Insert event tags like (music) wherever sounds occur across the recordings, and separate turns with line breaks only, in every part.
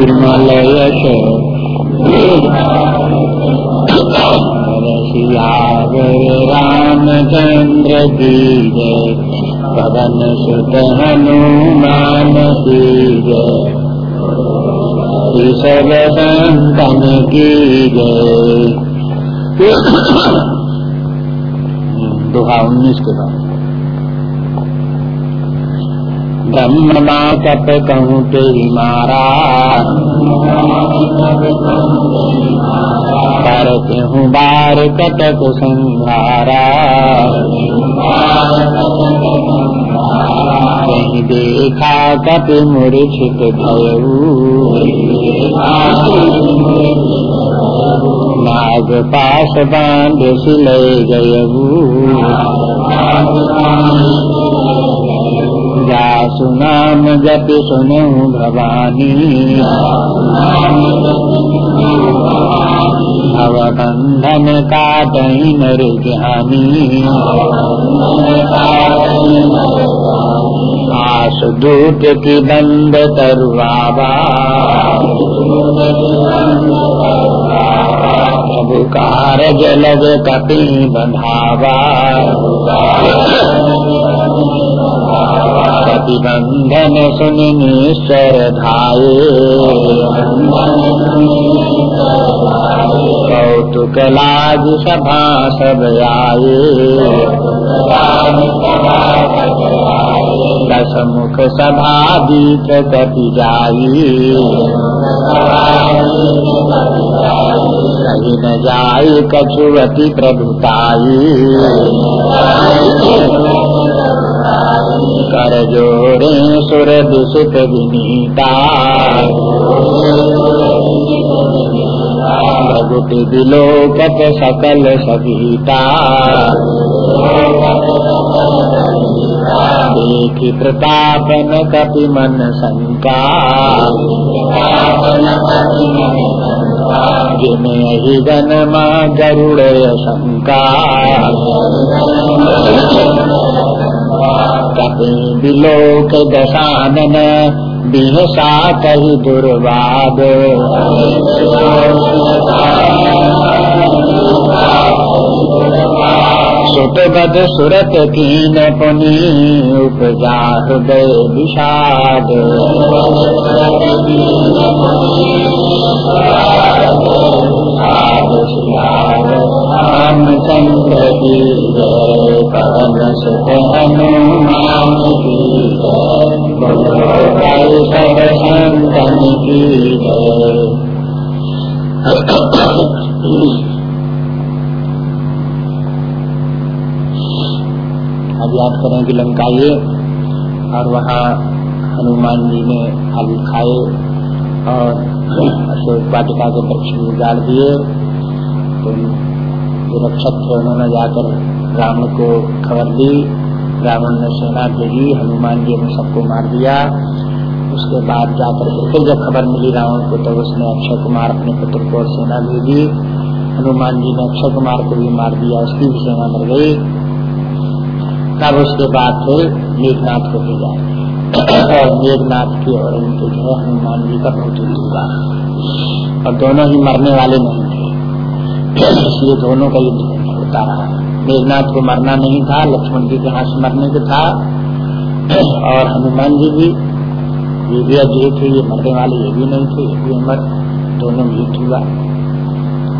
विमल यश रामचंद्र जय पवन सुत हनुमान जय सब संतन की जय दोहा उन्नीस के बाद। ब्रह्म कप कहूँ तेरी मारा करते हूँ बार कटक संहारा कहीं देखा कप मूर्छित नाग पास बाँध सिले नाम जप सुनु भवानी भव बंधन काटई नर ज्ञानी आस दूत की बंद तरुआबा प्रभु कारज लग कपी बंधावा प्रतिबंधन सुन निश्चर धाये कौतुक लाज सभा सब आए दस मुख सभा दीप कपि जाई। कहीं न जाई कछुवती प्रभुताई कर जोरे सुर दुषित विनीता। भगुति विलोकत सकल सभीता देखी प्रतापन कपि मन शंका। जिन ही गन माँ गरुड़ शंका। विलोक दशानन बिहसा कही दुर्वाद। सुतबद सुरत कीन पुनि उपजा हृदय विषाद। याद करें कि लंका ये और वहाँ हनुमान जी ने आलू खाए और अशोक वाटिका के वृक्ष भी उगाड़ दिए। तो थे उन्होंने जाकर रावण को खबर दी। रावण ने सेना भेजी हनुमान जी ने सबको मार दिया। उसके बाद जाकर फिर जब खबर मिली रावण को तो उसने अक्षय कुमार अपने पुत्र को और सेना भेजी हनुमान जी ने अक्षय कुमार को भी मार दिया, उसकी भी सेना मर गई। तब उसके बाद फिर मेघनाथ को भेजा और मेघनाथ की और इनके जो है हनुमान जी का बहुत युद्ध हुआ। और दोनों ही मरने वाले नहीं थे। इसलिए दोनों का युद्ध होता रहा। मेघनाथ को मरना नहीं था, लक्ष्मण जी के हाथ मरने को था। और हनुमान जी भी, ये भी अजय थे, ये मरने वाले ये भी नहीं थे, ये भी अमर, दोनों भी युद्ध हुआ।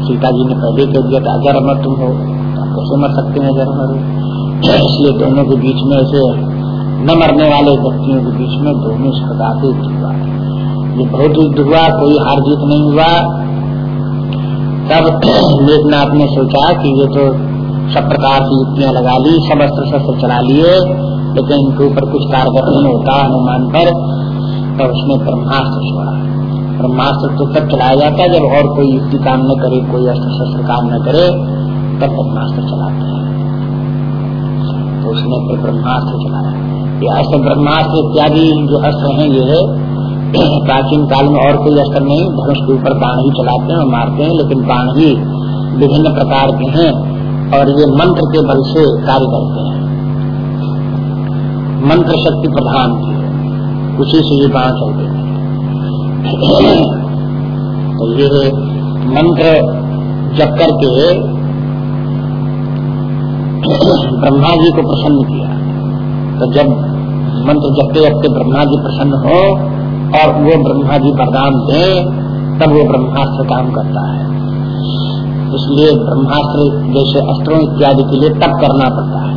सीता जी ने पहले कह दिया अगर अमर तुम हो तो कैसे मर सकते हैं अगर अमर हो इसलिए दोनों के बीच में ऐसे न मरने वाले व्यक्तियों के बीच में दोनों सदा के हुआ ये बहुत युद्ध हुआ कोई हार जीत नहीं हुआ। तब मेघनाथ ने सोचा कि ये तो सब प्रकार की युक्तियाँ लगा ली, सब अस्त्र शस्त्र चला लिए, लेकिन इनके ऊपर कुछ कारगर नहीं होता हनुमान पर तो उसने ब्रह्मास्त्र छोड़ा। ब्रह्मास्त्र तो तब चलाया जाता है जब और कोई युक्ति काम न करे, कोई अस्त्र शस्त्र काम न करे, तब ब्रह्मास्त्र चलाते हैं। तो उसने फिर ब्रह्मास्त्र चलाया। ये अस्त्र ब्रह्मास्त्र इत्यादि जो अस्त्र है, ये (clears throat) प्राचीन काल में और कोई अस्त्र नहीं धनुष के ऊपर बाण ही चलाते हैं और मारते हैं, लेकिन बाण ही विभिन्न प्रकार के हैं और ये मंत्र के बल से कार्य करते हैं। मंत्र शक्ति प्रधान थी। उसी से ये बाण चलते थे। (clears throat) तो ये मंत्र जप करके ब्रह्मा जी को प्रसन्न किया। तो जब मंत्र जपते जपते ब्रह्मा जी प्रसन्न हो और वो ब्रह्मा जी वरदान दे, तब वो ब्रह्मास्त्र काम करता है। इसलिए ब्रह्मास्त्र जैसे अस्त्रों इत्यादि के लिए तब करना पड़ता है।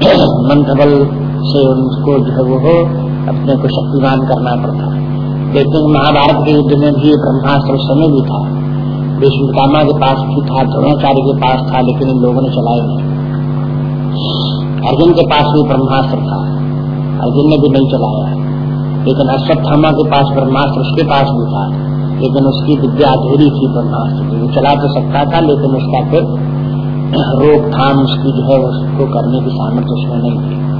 (clears throat) मंत्र बल से उनको जो है वो अपने को शक्तिमान करना पड़ता है। लेकिन महाभारत के युद्ध में भी ब्रह्मास्त्र समय भी था। विष्णुकामा के पास भी था, द्रोणाचार्य के पास था, लेकिन इन लोगों ने चलाए नहीं। अर्जुन के पास भी ब्रह्मास्त्र था। अर्जुन ने भी नहीं चलाया। लेकिन अश्वत्थामा के पास ब्रह्मास्त्र उसके पास भी था। लेकिन उसकी विद्या अधूरी थी ब्रह्मास्त्र की। चला तो सकता था, लेकिन उसका फिर रोकथाम उसकी जो है, उसको करने की सामर्थ्य उसमें नहीं थी।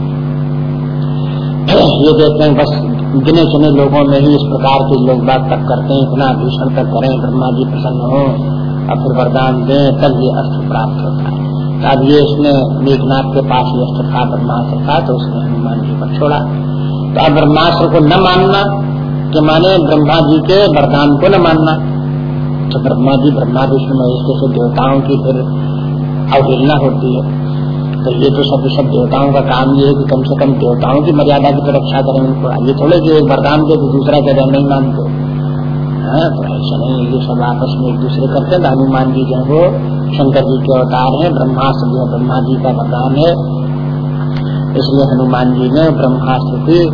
ये देखते हैं, बस गिने चुने लोगों में ही इस प्रकार के लोग बात तक करते हैं, इतना भीषण तक करें, ब्रह्मा जी प्रसन्न हो, और फिर वरदान दें, तब ये अस्त्र प्राप्त होता है। अब ये इसमें मेघनाथ के पास ये अस्त्र था ब्रह्मास्त्र था तो उसने हनुमान जी पर छोड़ा। तो अब ब्रह्मास्त्र को न मानना कि माने ब्रह्मा जी के वरदान को न मानना। तो ब्रह्मा जी, ब्रह्मा विष्णु महेश जैसे देवताओं की फिर अवहेलना होती है। तो ये तो सब सब देवताओं का काम ये है कि कम से कम देवताओं की मर्यादा की तो रक्षा करें उनको। ये थोड़े कि एक वरदान के तो दूसरा कह नहीं मानते। हाँ तो ऐसा नहीं ये सब आपस में एक दूसरे करते हैं। हनुमान जी जो वो शंकर जी के अवतार है, ब्रह्मास्त्र जो ब्रह्मा जी का वरदान है। इसलिए हनुमान जी ने ब्रह्मास्त्र की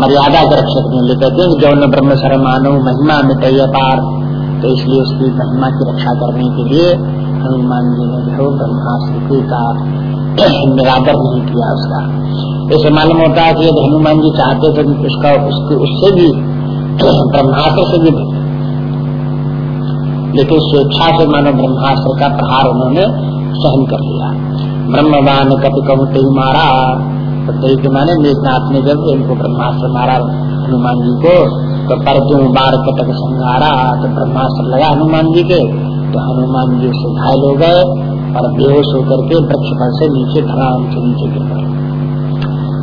मर्यादा के रक्षक नहीं ले कहते हैं जौन ब्रह्म सर मानव महिमा में तय पार तो इसलिए उसकी महिमा की रक्षा करने के लिए हनुमान जी ने जो ब्रह्मास्त्र का (coughs) निरादर नहीं किया उसका। ऐसे मालूम होता है कि हनुमान जी चाहते तो उसका, उसके, उससे भी, (coughs) ब्रह्मास्त्र से भी लेकिन स्वेच्छा से मानो ब्रह्मास्त्र का प्रहार उन्होंने सहन कर लिया। ब्रह्मवान कपि कहते मारा तो के माने मेघनाथ ने जब इनको ब्रह्मास्त्र मारा, हनुमान जी को तो पर बार कटक संहारा तो ब्रह्मास्त्र लगा हनुमान जी के तो हनुमान जी से घायल हो गए और बेहोश होकर के वृक्ष पर से नीचे धराम के नीचे गिर गए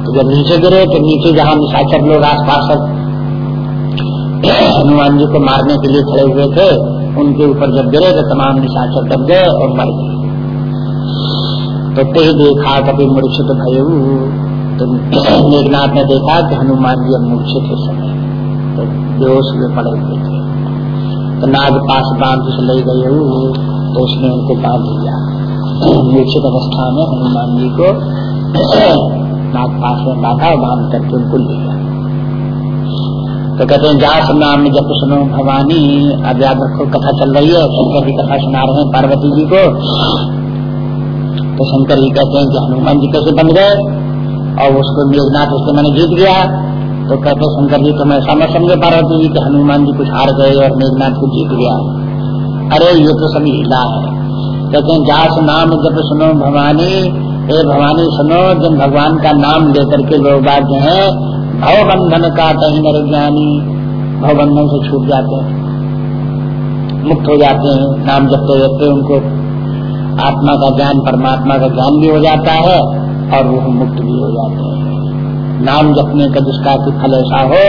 तो जब नीचे गिरे तो नीचे जहाँ निशाचर लोग आस पास हनुमान जी को मारने के लिए खड़े हुए थे उनके ऊपर जब गिरे तो तमाम निशाचर दब गए और मर गए। तो ते देखा, कभी मूर्छित भय तो (clears throat) मेघनाथ ने देखा कि हनुमान जी अब मूर्छित इस समय तो बेहोश में पड़े हुए थे। तो नाग पास बाँध से ले गए तो उसने उनको बाँध दिया। (clears throat) मूर्छित अवस्था में हनुमान जी को (clears throat) नाग पास में बांधा बाँध करके उनको ले गया तो कहते हैं जहाँ नाम जब सुनो भवानी। अब याद रखो, कथा चल रही है, शंकर की कथा सुना रहे हैं पार्वती जी को। तो शंकर जी कहते हैं कि हनुमान जी कैसे बन गए? और उसको मेघनाथ, उसके मैंने जीत गया। तो कहते शंकर जी तो मैं समझ समझे पार्वती जी कि हनुमान जी कुछ हार गए और मेघनाथ को जीत गया। अरे, ये तो सब हिला है। कहते हैं, जास नाम जब सुनो भवानी। ए भवानी, सुनो, जब भगवान का नाम लेकर के लोग जो है भव बंधन का कहीं नर ज्ञानी भव बंधन से छूट जाते हैं। मुक्त हो जाते हैं। नाम जपते जपते उनको आत्मा का ज्ञान, परमात्मा का ज्ञान भी हो जाता है और वो मुक्त भी हो जाते हैं। नाम जपने का जिसका फल ऐसा हो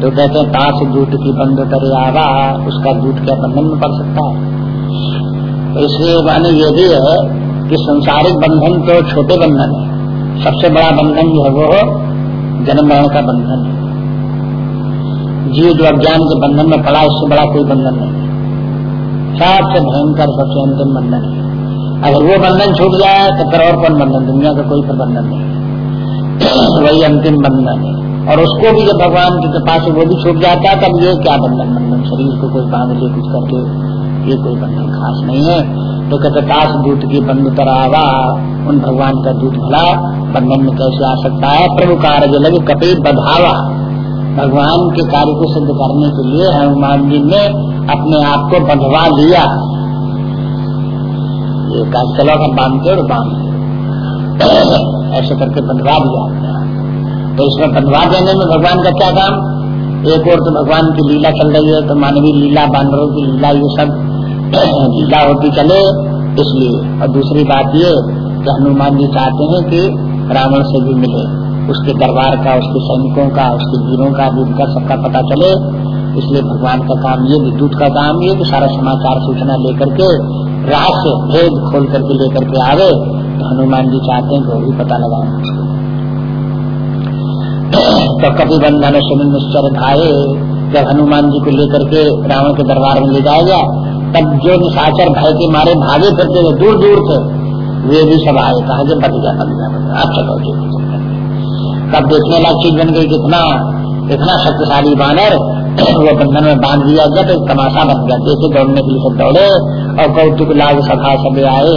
तो कहते हैं ताश दूत की बंद करे आवा, उसका दूत क्या बंधन में पड़ सकता है? तो इसलिए माने ये भी है कि संसारिक बंधन तो छोटे बंधन है। सबसे बड़ा बंधन जो है वो जन्म मरण का बंधन है। जीव जो अज्ञान के बंधन में पड़ा, उससे बड़ा कोई बंधन नहीं है। सबसे भयंकर सबसे अंतिम बंधन है। अगर वो बंधन छूट जाए तो फिर और कौन बंधन? दुनिया का कोई प्रबंधन नहीं (clears throat) वही अंतिम बंधन है। और उसको भी जब भगवान की कृपा से वो भी छूट जाता है, तब ये क्या बंधन? बंधन शरीर को कोई बाँध ले, कुछ करके, ये कोई बंधन खास नहीं है। तो कहते दास दूत की बंध तरावा। उन भगवान का दूत भला, बंधन में कैसे आ सकता है? प्रभु कार्य लगे कपी बधावा। भगवान के कार्य को सिद्ध करने के लिए हनुमान जी ने अपने आप को बंधवा लिया। ये चलो, हम बांधते और बांधते ऐसे करके बंधवा दिया। तो इसमें बंधवा देने में भगवान का क्या काम? एक और तो भगवान की लीला चल रही है तो मानवीय लीला, बानरों की लीला, ये सब लीला होती चले, इसलिए। और दूसरी बात ये कि हनुमान जी चाहते हैं कि रावण से भी मिले। उसके दरबार का, उसके सैनिकों का, उसके वीरों का भी उनका सबका पता चले। इसलिए भगवान का काम ये, विद्युत का काम ये कि सारा समाचार सूचना लेकर के रहस्य भेद खोल करके लेकर के आवे। तो हनुमान जी चाहते हैं कि वो भी पता लगाए। तो कभी बंधन सुन निश्चर धाये जब हनुमान जी को लेकर के रावण के दरबार में ले जाया गया तब जो निशाचर भय के मारे भागे फिरते थे दूर दूर थे वे भी सब आए। कहा कि बच गया बच गया आप चलो तब देखने लायक चीज़ बन गई कितना इतना शक्तिशाली बानर, (clears throat) वो बंधन में बाँध दिया गया तो तमाशा बन गया। जैसे दौड़ने के लिए सब दौड़े, और कौतुक लाग सभा सब आए,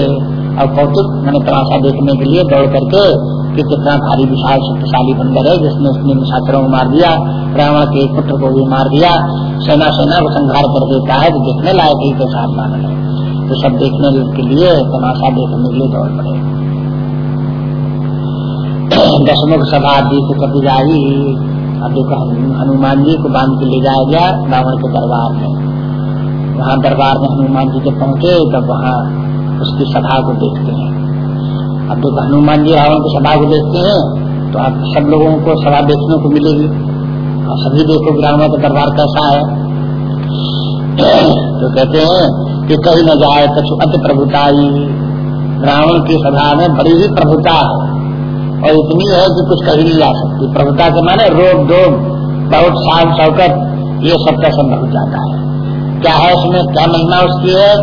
और कौतुक, मैंने तमाशा देखने के लिए दौड़ करके कि कितना भारी विशाल शक्तिशाली बंदर है जिसने उसने छात्रों को मार दिया, रावण के पुत्र को भी मार दिया, सेना सेना को संहार कर देता है तो देखने लायक ही के साथ है। तो सब देखने के लिए तमाशा देखने के लिए दौड़ पड़े। दसमुख सभा दीप कभी जाई, अब देखो हनुमान जी को बाँध के ले जाया गया रावण के दरबार में। वहाँ दरबार में हनुमान जी जब पहुँचे, तब वहाँ उसकी सभा को देखते हैं। अब देखो हनुमान जी रावण को सभा को देखते हैं तो आप सब लोगों को सभा देखने को मिलेगी। और सभी देखो रावण का दरबार कैसा है। तो कहते हैं कि कहीं न जाए कछु अति प्रभुताई। रावण की सभा में बड़ी ही प्रभुता है। और इतनी है कि कुछ कहीं नहीं जा सकती। प्रभुता के माने रोग दोग बहुत शान शौकत ये सब का सब जाता है। क्या है उसमें, क्या महिमा उसकी है?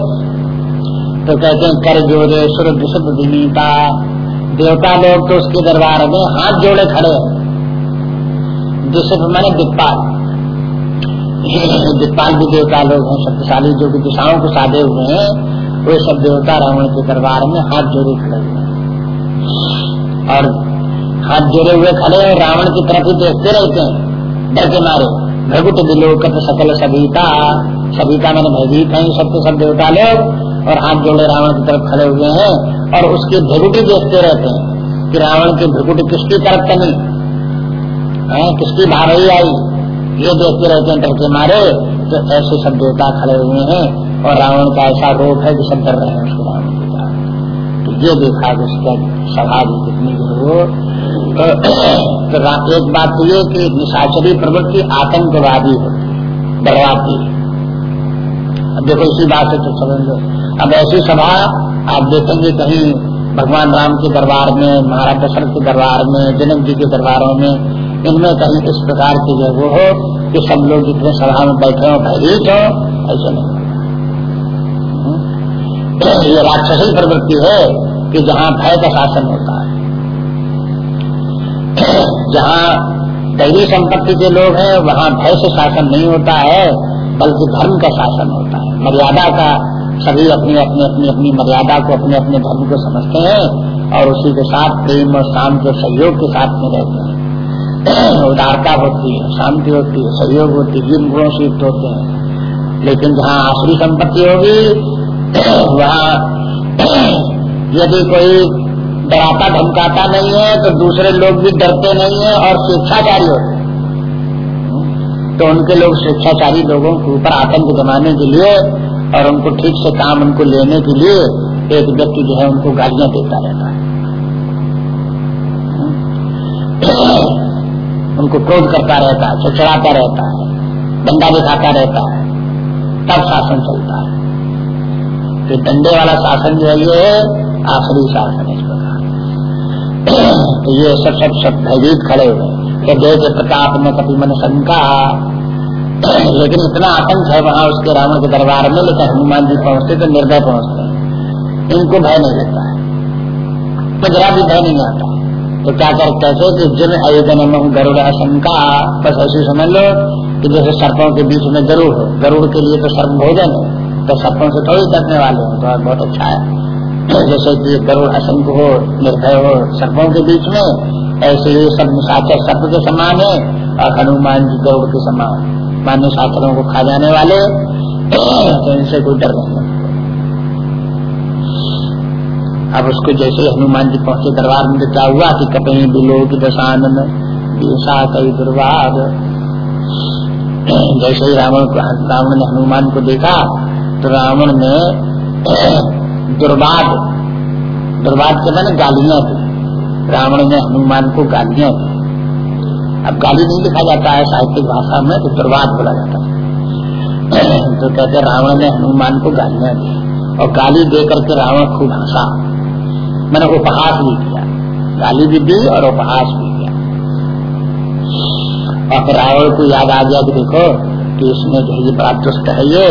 तो कहते हैं, कर जोड़े सुर सुध दिनीता देवता लोग तो उसके दरबार में हाथ जोड़े खड़े दिशप माने दिक्पाल। दिक्पाल भी देवता लोग हैं, शक्तिशाली, जो कि दिशाओं को साधे हुए हैं, वे सब देवता रावण के दरबार में हाथ जोड़े खड़े हुए और हाथ जोड़े हुए खड़े रावण की तरफ़ ही देखते रहते हैं। डर के मारे भगुट दिलोकत सकल सभीता। सभीता मैंने भयभीत है सबके सब देवता लोग। और हाथ जोड़े रावण की तरफ़ खड़े हुए हैं और उसकी भ्रगुटी देखते रहते हैं कि रावण की भ्रगुटी किसकी तरफ़ तनी है किसकी भारी आई? ये देखते रहते हैं डर के मारे तो ऐसे सब देवता खड़े हुए हैं और रावण का ऐसा रोग है कि सब डर रहे हैं रावण तो ये देखा कि उसका भी कितनी तो, एक बात तो ये कि निशाचरी प्रवृत्ति आतंकवादी होती डरवाती अब देखो इसी बात से तो समझ लो। अब ऐसी सभा आप देखेंगे कहीं भगवान राम के दरबार में महाराज दशरथ के दरबार में, जनक जी के दरबारों में, इनमें कहीं इस प्रकार की जगह हो कि सब लोग जितने सभा में बैठे हो भयभीत हो, ऐसे नहीं। ये राक्षसी प्रवृत्ति है कि जहाँ भय का शासन होता है। जहाँ दैवी संपत्ति के लोग हैं, वहाँ भय से शासन नहीं होता है, बल्कि धर्म का शासन होता है। मर्यादा का सभी अपनी, अपने, अपनी अपनी मर्यादा को, अपने अपने धर्म को समझते हैं और उसी के साथ प्रेम और शांति और सहयोग के साथ में रहते हैं। (clears throat) उदारता होती है, शांति होती है, सहयोग होती है, जिन गुणों से युक्त होते हैं। लेकिन जहाँ आसरी संपत्ति होगी, (clears throat) वहाँ (clears throat) यदि कोई डराता, धमकाता नहीं है तो दूसरे लोग भी डरते नहीं है और स्वेच्छाचारी होते तो उनके लोग स्वेच्छाचारी लोगों के ऊपर आतंक जमाने के लिए और उनको ठीक से काम उनको लेने के लिए एक व्यक्ति जो है उनको गालियाँ देता रहता है। (coughs) उनको क्रोध करता रहता है, चिड़चिड़ाता रहता है डंडा दिखाता रहता है, तब शासन चलता है। तो डंडे वाला शासन जो है, ये आखिरी शासन है (coughs) तो ये सब सब सब भयभीत खड़े हुए तो प्रताप में कभी मन शंका। लेकिन इतना आतंक है वहाँ उसके रावण के दरबार में, लेकिन हनुमान जी पहुँचते तो निर्भय पहुँचते हैं। इनको भय नहीं रहता है। तो जरा भी भय नहीं आता। तो क्या करते कैसे कि जिन अयोजन गरुड़ शंका बस ऐसे समझ लो कि जैसे सर्पों के बीच में गरुड़ हो। गरुड़ के लिए तो सर्प भोजन है तो सर्पों से थोड़ी करने वाले हो तो बहुत अच्छा है। (clears throat) जैसे कि गरुड़ असंख्य हो निर्भय हो, सर्पों के बीच में, ऐसे ही सर्प के समान है, और हनुमान जी गरुड़ के समान मान्य शास्त्रों को खा जाने वाले तो इनसे कोई डर नहीं। अब उसको जैसे हनुमान जी पहुँचे दरबार में क्या हुआ कि कपे बिलो की दशानन दिशा कई दुर्वाद जैसे ही रावण रावण ने हनुमान को देखा तो रावण ने दुर्वाद दुर्वाद के मैंने गालियाँ दी। रावण ने हनुमान को गालियाँ दी। अब गाली नहीं लिखा जाता है साहित्यिक भाषा में तो दुर्वाद बोला जाता है। तो कहते रावण ने हनुमान को गालियाँ दी और गाली दे करके रावण खूब हंसा। मैंने उपहास भी किया। गाली भी दी और उपहास भी किया। और रावण को याद आ गया कि देखो, कि इसने जो ये बड़ा दुष्ट है ये,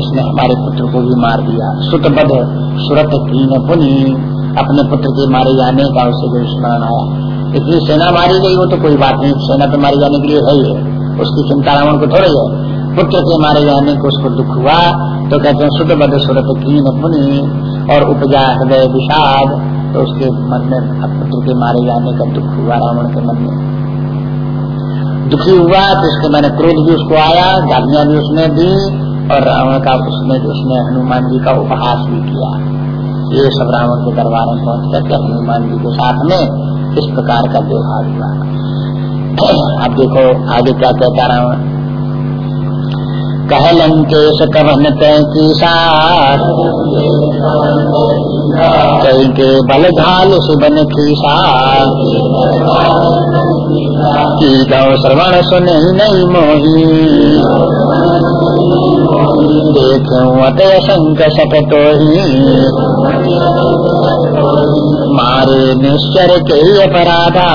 इसने हमारे पुत्र को भी मार दिया। सुत बद सुरत पुनी। अपने पुत्र के मारे जाने का उसे जो स्मरण आया। इतनी सेना मारी गई वो तो कोई बात नहीं, सेना तो मारे जाने के लिए है ही है। उसकी चिंता रावण को थोड़ी है। पुत्र के मारे जाने को उसको दुख हुआ तो कहते हैं सुत बद सुरत कीन पुनी और उपजा हृदय विषाद। तो उसके मन में, पुत्र के मारे जाने का दुख हुआ रावण के मन में। दुखी हुआ तो उसके मैंने क्रोध भी उसको आया, गालियाँ भी उसने दी, और रावण का उसने उसने हनुमान जी का उपहास भी किया। ये सब रावण के दरबार में पहुँच करके हनुमान जी के साथ में इस प्रकार का व्यवहार हुआ। अब देखो, आगे क्या कहता रावण कह लंकेश कवन की सार कई के बल घाल सुबन खीसा की गौ श्रवण सुन नहीं मोही। देखूँ अतय शंक सकतो ही मारे निश्चर के अपराधा।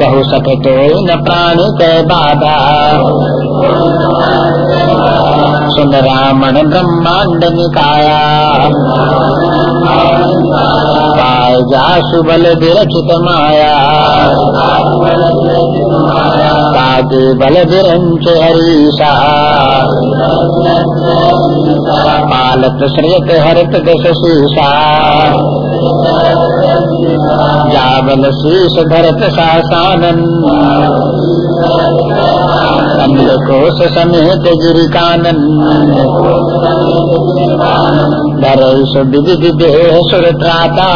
कहु सकतो न प्राणी के बाधा। सुन रामण ब्रह्मांड निकाया पाय जा सुबल विरचित माया तागे बल विरंच हरीसा पालत श्रेत हरित दश शीसा जाबल शीश धरत सासानन कोश समेत गिरी कानन धरेश विधि देह सुर त्राता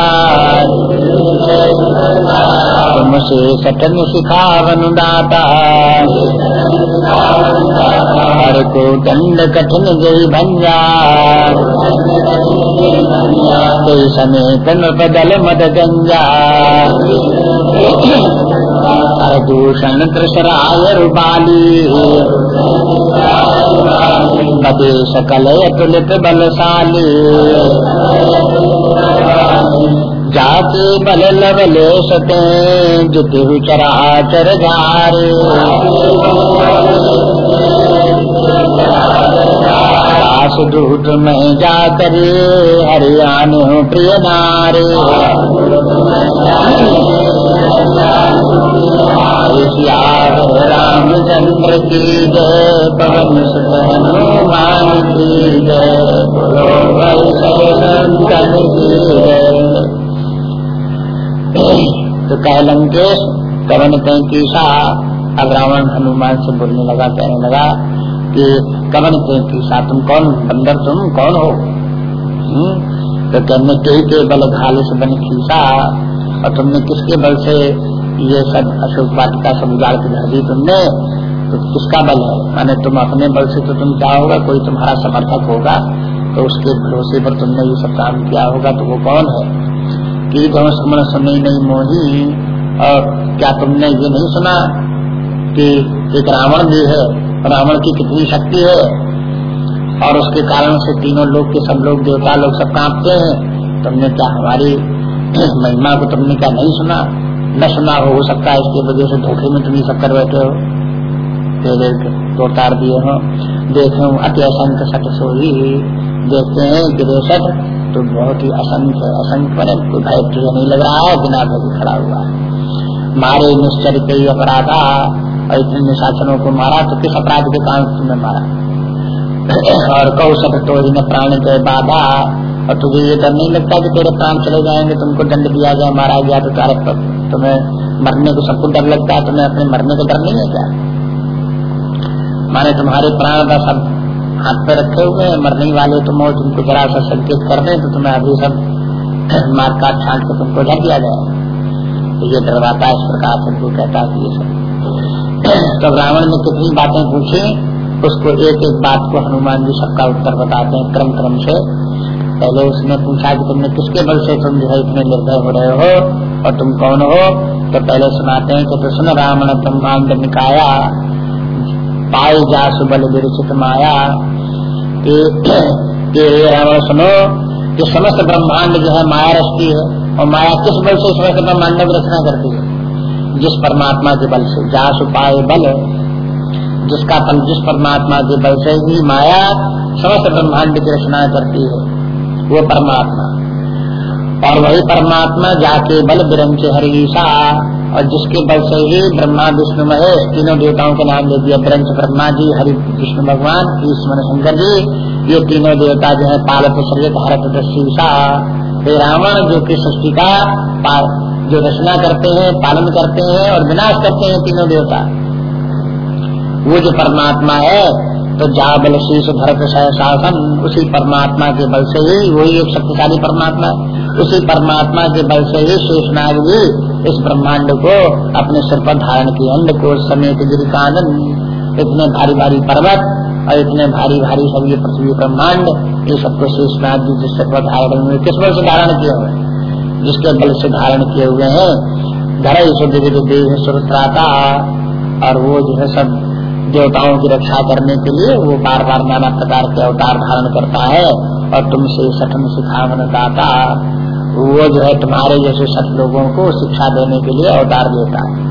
तुमसे सटन सिखावन दाता हर को दंड कठिन जय भंजा कोई समेत बदल मद गंजा दूषण कृषराय रूपाली बदे सकल अतुलित बलशाली। जाके बल लवले सते जितु चराचर धारे दास दूत में जाकर हरियाण प्रिय नारे। रामचंद्र की जय पवन हनुमान की जय तो कह लंकेश कवन तैतीसा अब रावण हनुमान से बोलने लगा, कहने लगा कि कवन तैतीसा तुम कौन बंदर तुम कौन हो? तो कहने के बल घाल से बन खीसा और तुमने किसके बल से ये सब अशोक वाटिका सब उजाड़ के धर दी तुमने? तो किसका बल है? माने तुम अपने बल से तो तुम क्या होगा? कोई तुम्हारा समर्थक होगा? तो उसके भरोसे पर तुमने ये सब काम किया होगा तो वो कौन है? कि की सुमन सुनी नहीं मोही, और क्या तुमने ये नहीं सुना कि एक रावण भी है? रावण की कितनी शक्ति है? और उसके कारण से तीनों लोग के सब लोग, देवता लोग सब कांपते हैं। तुमने क्या हमारी महिमा को तुमने क्या नहीं सुना? न सुना हो सकता है इसकी वजह से धोखे में तुम ये सब कर बैठे हो। तो तार दिए हो। देखे अति असंख्य सट सोई देखते हैं गिरेशट तो बहुत ही असंख्य असंख्य मैंने कोई भय तुझे नहीं लग रहा है, बिना भय खड़ा हुआ है। मारे निश्चर के अपराधा, और इतने निशाचनों को मारा तो किस अपराध के कारण तुमने मारा? और कौ सब तो प्राण के बाधा और तुझे ये डर नहीं लगता कि तेरे प्राण चले जाएँगे, तुमको दंड दिया जाए मारा गया तो तारे तुम्हें मरने को सबको डर लगता है, तुम्हें अपने मरने को डर नहीं है क्या? माने तुम्हारे प्राण बस अब हाथ पे रखे हुए हैं, मरने वाले तुम हो तुमको जरा सा संकेत कर दे तो तुम्हें अभी सब (clears throat) मार काट छाट के तुमको डर दिया जाए तो ये डरवाता इस प्रकार से तुमको कहता है ये सब (clears throat) तो रावण ने कितनी बातें पूछी, उसको एक एक बात को हनुमान जी सबका उत्तर बताते हैं क्रम क्रम से। पहले उसने पूछा कि तुमने किसके बल से तुम जो है इतने निर्भय हो रहे हो? और तुम कौन हो? तो पहले सुनाते हैं कि तो सुन रावण, ब्रह्मांड निकाया पाई जा सुबल विरचित माया। रावण, सुनो, ये समस्त ब्रह्मांड जो है माया रचती है, और माया किस बल से समस्त ब्रह्मांड की रचना करती है? जिस परमात्मा के बल से जा सुपाए बल, जिसका फल, जिस परमात्मा के बल से ही माया समस्त ब्रह्मांड की रचना करती है। वो परमात्मा। और वही परमात्मा जाके बल बिरंच हरीसा और जिसके बल से ही ब्रह्मा, विष्णु, महेश, तीनों देवताओं के नाम ले दिया ब्रंच ब्रह्मा जी, हरि, विष्णु, भगवान ईश्वर शंकर जी। ये तीनों देवता जो है पालक सृजत हरत दशीसा वे रावण, जो की सृष्टि का जो रचना करते हैं, पालन करते हैं और विनाश करते हैं तीनों देवता। वो जो परमात्मा है तो जा बल शीश भरत शासन उसी परमात्मा के बल से ही, वही एक शक्तिशाली परमात्मा उसी परमात्मा के बल से ही शेष शेषनाग भी इस ब्रह्मांड को अपने सिर पर धारण किए। अंड को समेत गिरिकानन इतने भारी भारी पर्वत और इतने भारी भारी सब ये पृथ्वी ब्रह्मांड, ये सबको शेषनाग जी जिस सिर पर धारण हुए किस बल से धारण किए हुए जिसके बल से धारण किए हुए हैं? धर देव सुरत्राता, और वो जो है सब देवताओं की रक्षा करने के लिए वो बार बार नाना प्रकार के अवतार धारण करता है और तुमसे सठन सिखावन दाता, वो जो है तुम्हारे जैसे सठ लोगों को शिक्षा देने के लिए अवतार देता है।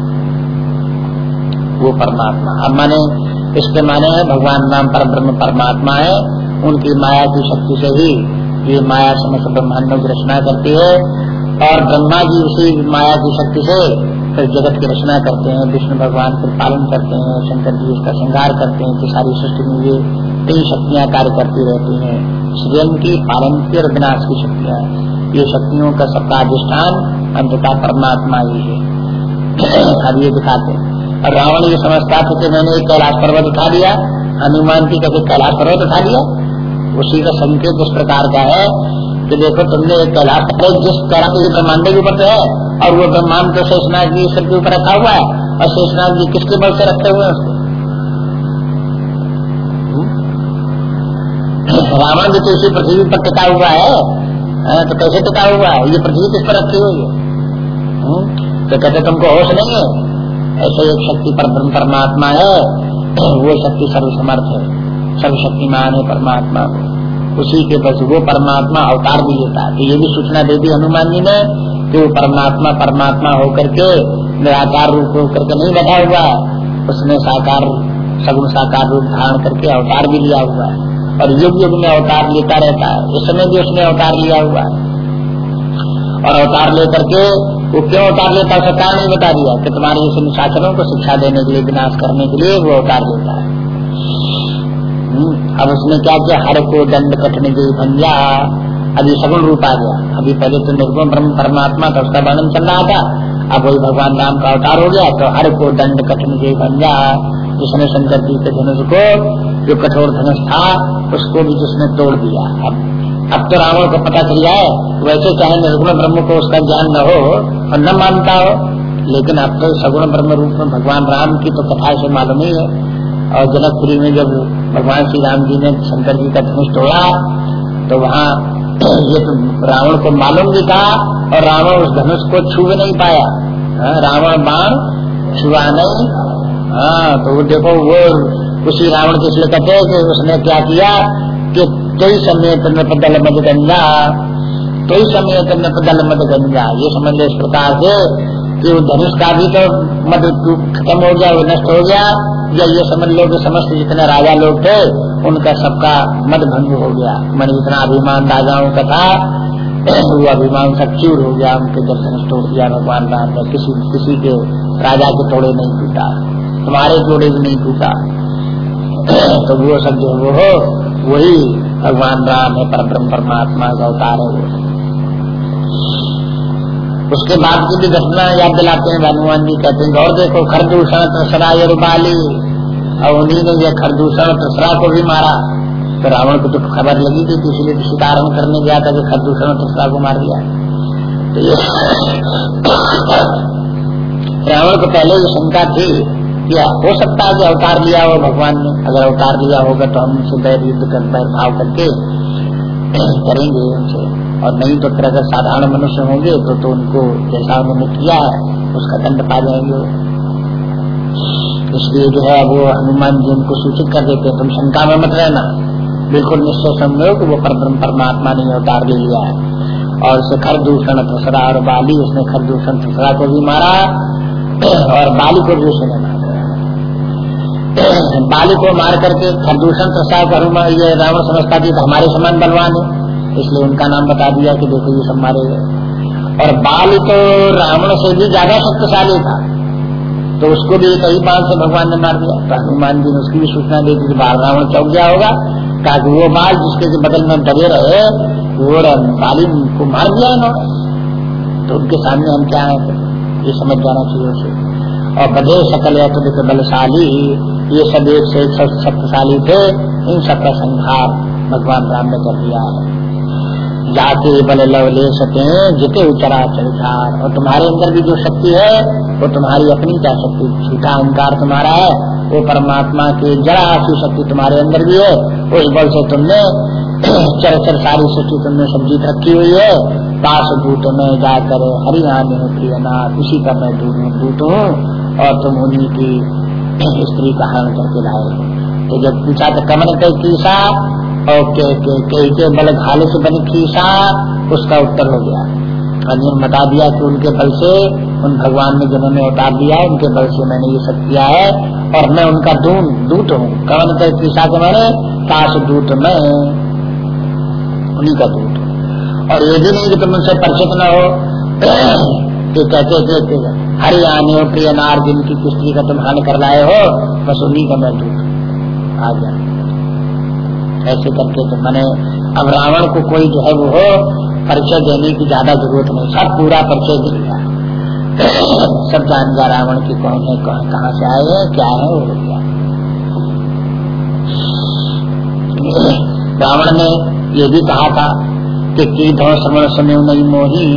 वो परमात्मा। अब माने, इसके माने भगवान नाम पर ब्रह्म परमात्मा है, उनकी माया की शक्ति से ही ये माया समस्त ब्रह्मांडों की रचना करती है और ब्रह्मा जी उसी माया की शक्ति से फिर जगत की रचना करते हैं, विष्णु भगवान फिर पालन करते हैं, शंकर जी उसका श्रृंगार करते हैं, कि सारी सृष्टि में ये कई शक्तियाँ कार्य करती रहती हैं। सृजन की पालन की और विनाश की शक्तियाँ। ये शक्तियों का सबका अधिष्ठान अंततः परमात्मा ही है। (clears throat) अब ये दिखाते और रावण ये समझता था कि मैंने एक कैलाश पर्वत उठा लिया। हनुमान की कभी कैलाश पर्वत उठा लिया। उसी का संकेत इस प्रकार का है कि देखो तुमने एक कैलाश पर्वत जिस तरह के ब्रह्मांड के ऊपर है और वो ब्रह्मांड तो शेषनाथ जी सिर के ऊपर रखा हुआ है, और शेषनाथ जी किसके बल से रखे हुए हैं हम्म? रावण भी तो इसी पृथ्वी पर टिका हुआ है तो कैसे टिका हुआ है? ये पृथ्वी किस पर रखी हुई है? हम्म? तो कहते तुमको होश नहीं है? ऐसे एक शक्ति पर परमात्मा है, वो शक्ति सर्वसमर्थ है, सर्वशक्तिमान है परमात्मा उसी के बस वो परमात्मा अवतार भी लेता है। तो ये भी सूचना दे दी हनुमान जी ने कि वो परमात्मा परमात्मा होकर के निराकार रूप होकर के नहीं बैठा हुआ उसने साकार सगुण साकार रूप धारण करके अवतार भी लिया हुआ है। और युग युग में अवतार लेता रहता है इस समय भी उसने अवतार लिया हुआ है। और अवतार लेकर के वो क्यों अवतार लेता है कारण नहीं बता दिया। कि तुम्हारे जैसे निशाचरों को शिक्षा देने के लिए विनाश करने के लिए वो अवतार लेता है। हम्म, अब उसने क्या किया? हर को दंड कठिन गई भंजा अभी सगुण रूप आ गया। अभी पहले तो निर्गुण ब्रह्म परमात्मा था उसका वर्णन चल रहा था। अब वही भगवान राम का अवतार हो गया तो हर को दंड कठिन बन जा। जिसने शंकर जी के धनुष को, जो कठोर धनुष था, उसको भी जिसने तोड़ दिया। अब अब तो रावण को पता चल जाए वैसे चाहे निर्गुण ब्रह्म को उसका ज्ञान न हो, और न मानता हो, लेकिन अब तो सगुण ब्रह्म रूप में भगवान राम की तो कथा से मालूम ही है। और जनकपुरी में जब भगवान श्री राम जी ने शंकर जी का धनुष तोड़ा तो वहाँ ये तो रावण को मालूम भी था और रावण उस धनुष को छू नहीं पाया। हाँ, रावण बाण छुआ नहीं। हाँ तो वो देखो वो उसी रावण के इसलिए कहते कि उसने क्या किया कि कई समय पदल मद गंगा कई समय पदल मद गंगा। ये समझ इस प्रकार से कि वो धनुष का भी तो मद खत्म हो गया, वो नष्ट हो गया। या ये समझ लो कि समस्त जितने राजा लोग थे, उनका सबका मत भंग हो गया। मन जितना अभिमान राजाओं का था, वो अभिमान सब चूर हो गया। उनके दर्शन तोड़ दिया, भगवान राम ने। किसी किसी के राजा के तोड़े नहीं टूटा। तुम्हारे तोड़े भी नहीं टूटा। तो वो सब जो वो हो, वही भगवान राम है परम परमात्मा का अवतार है वो। उसके बाद की भी घटना याद दिलाते हैं, हनुमान जी कहते हैं, और देखो, खरदूषण तसरा बाली और उन्हीं ने यह खरदूषण तसरा को भी मारा। तो रावण को तो खबर लगी थी इसलिए तो करने गया था कि खरदूषण तसरा को मार दिया। तो ये (coughs) रावण को पहले ये शंका थी कि हो सकता है कि अवतार लिया हो भगवान ने। अगर अवतार लिया होगा तो हम उनसे बैर युद्ध कर भाव करके (coughs) करेंगे उनसे। और नहीं तो फिर अगर साधारण मनुष्य होंगे तो तो उनको जैसा उन्होंने किया है, उसका दंड पा जाएँगे। इसलिए जो है वो हनुमान जी उनको सूचित कर देते तुम शंका में मत रहना। बिल्कुल निश्चय समझो कि वो परम परमात्मा ने अवतार ले लिया है। और उसे खरदूषण थसरा और बाली, उसने खरदूषण थसरा को भी मारा और बाली को भी उसने मारा। बाली को मार करके खरदूषण को हनुमान ये रावण समझता थी हमारे समान बलवान है। इसलिए उनका नाम बता दिया कि देखो ये सब मारे गए। और बाल तो रावण से भी ज़्यादा शक्तिशाली था। तो उसको भी कई बार से भगवान ने मार दिया। तो हनुमान जी ने उसकी भी सूचना दी थी बाल रावण चौक गया होगा, ताकि वो बाल जिसके बदल में दबे रहे, वो बाली को मार दिया इन्होंने। तो उनके सामने हम क्या है? ये समझ जाना चाहिए उसे। और बधे सकल या तो बलशाली, ये सब एक से एक शक्तिशाली थे। इन सबका संहार भगवान राम ने कर दिया है। जाके बल लव ले सके, जिते उचरा चरितार और तुम्हारे अंदर भी जो शक्ति है, वो तुम्हारी अपनी क्या शक्ति? झूठा अहंकार तुम्हारा है, वो परमात्मा की जरा सी शक्ति तुम्हारे अंदर भी है उस बल से तुमने (clears throat) चर चर सारी सृष्टि तुमने सब जीत रखी हुई है। पास भूत में जाकर हरियाण प्रियनाथ उसी का मैं दूत हूँ, और तुम उन्हीं की (clears throat) स्त्री का हरण करके लाए तो जब पूछा तो कई कीसा और के, के, के, के बल घाले से बनी खीसा उसका उत्तर हो गया। अर्जुन बता दिया कि उनके बल से उन भगवान ने जिन्होंने उतार दिया उनके बल से मैंने ये सब किया है और मैं उनका दून दूत हूँ। कवन के कीसा के मैंने काश दूत मैं उन्हीं का दूत और ये भी नहीं कि तुम उनसे परिचित न हो। कि कहते थे हरि आने हो प्रिय नार जिनकी किस्ती का तुम हानि कर लाए हो बस उन्हीं का मैं दूत आ जाए ऐसे करके तो मैंने अब रावण को कोई जो है वो परिचय देने की ज़्यादा ज़रूरत नहीं। सब पूरा परिचय दे दिया। सब जान गया रावण की कौन है, कौन, कहाँ से आए हैं, क्या है, वो गया। रावण ने ये भी कहा था कि की धो श्रवण सुने नहीं मोही।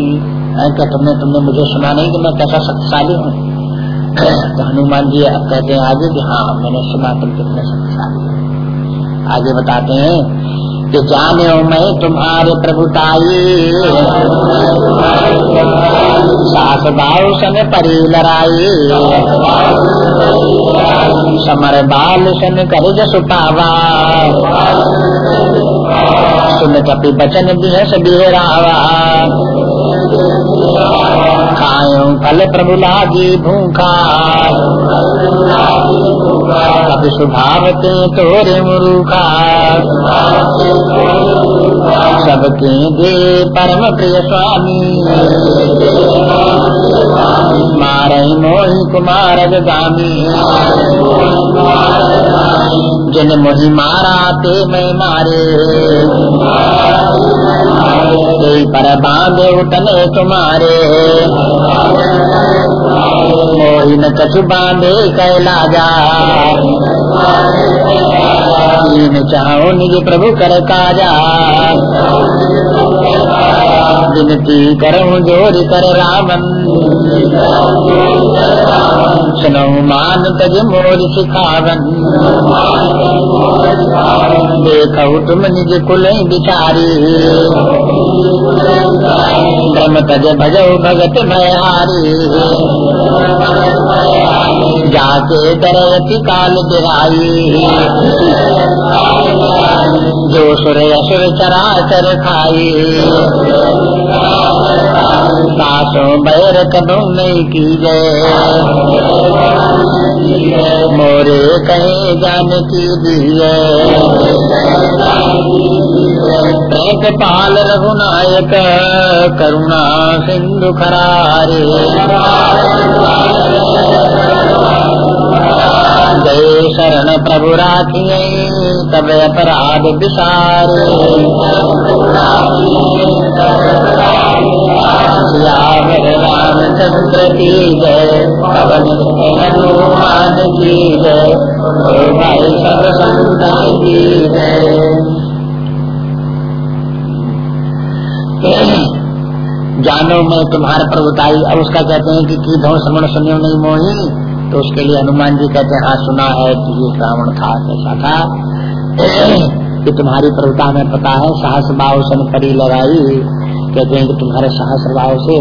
क्या तुमने तुमने मुझे सुना नहीं कि मैं कैसा शक्तिशाली हूँ? तो हनुमान जी अब कहते हैं आगे कि हाँ मैंने सुना, तुम कितने शक्तिशाली हो। आगे बताते हैं कि जाने मैं तुम्हारे प्रभुताई। सास बाव सन परी लड़ाई। समर बाल सन कर जसुटावा सुन कपि बचन दिहस बिहरावा। खायो फल प्रभु लागी भूखा। स्वभाव के तोरे मुरुखा। सबके दे परम प्रिय स्वामी। मारे मोहि कुमार गामी जिन मोहि मारा, ते मैं मारे। पर बांधे उठने तुम्हारे। मोहिन कछु बांधे कैला जा। चाहो निज प्रभु कर काजा। विनती करूँ कर रामन। सुनो मान तज मोर सिखावन देखो तुम निज कुल बिचारी। ब्रह्म तज भजो भगत भयारी। जाके दरवती काल बिराई जो सुर असुर चरा चर खाई सासो बैर कदों नहीं की गए मोरे कहीं जान की दिए पाल रघुनायक करुणा सिंधु खरारे जय शरण प्रभु राखिए तब अपराध विसारे रामचंद्र की जय। पवन हनुमान की जय सब संतान की जय। जानो मैं तुम्हारे प्रभुताई अब उसका कहते हैं कि की धो श्रवण सुनियो नहीं मोही। तो उसके लिए हनुमान जी कहते हैं हाँ सुना है कि ये रावण था, कैसा था? कि तुम्हारी प्रभुता में पता है साहस भाव से करी लगाई। कहते हैं कि तुम्हारे साहस भाव से